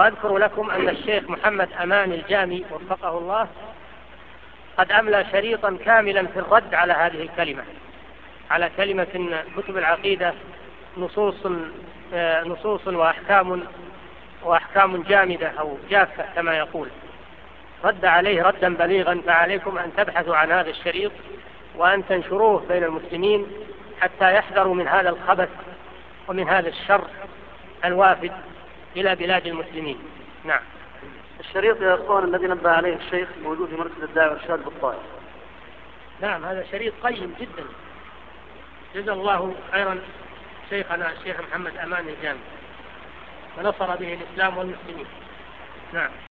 وأذكر لكم أن الشيخ محمد أمان الجامي وفقه الله قد أملى شريطا كاملا في الرد على هذه الكلمة على كلمة كتب العقيدة نصوص آه، نصوص وأحكام وأحكام جامدة أو جافة كما يقول. رد عليه ردا بليغا فعليكم أن تبحثوا عن هذا الشريط وأن تنشروه بين المسلمين حتى يحذروا من هذا الخبث ومن هذا الشر الوافد. إلى بلاد المسلمين. نعم. الشريط يا إخوان الذي نبه عليه الشيخ موجود في مركز الدعوه والارشاد بالطائف. نعم هذا شريط قيم جدا. جزا الله خيرا شيخنا الشيخ محمد أمان الجامع ونصر به الإسلام والمسلمين. نعم.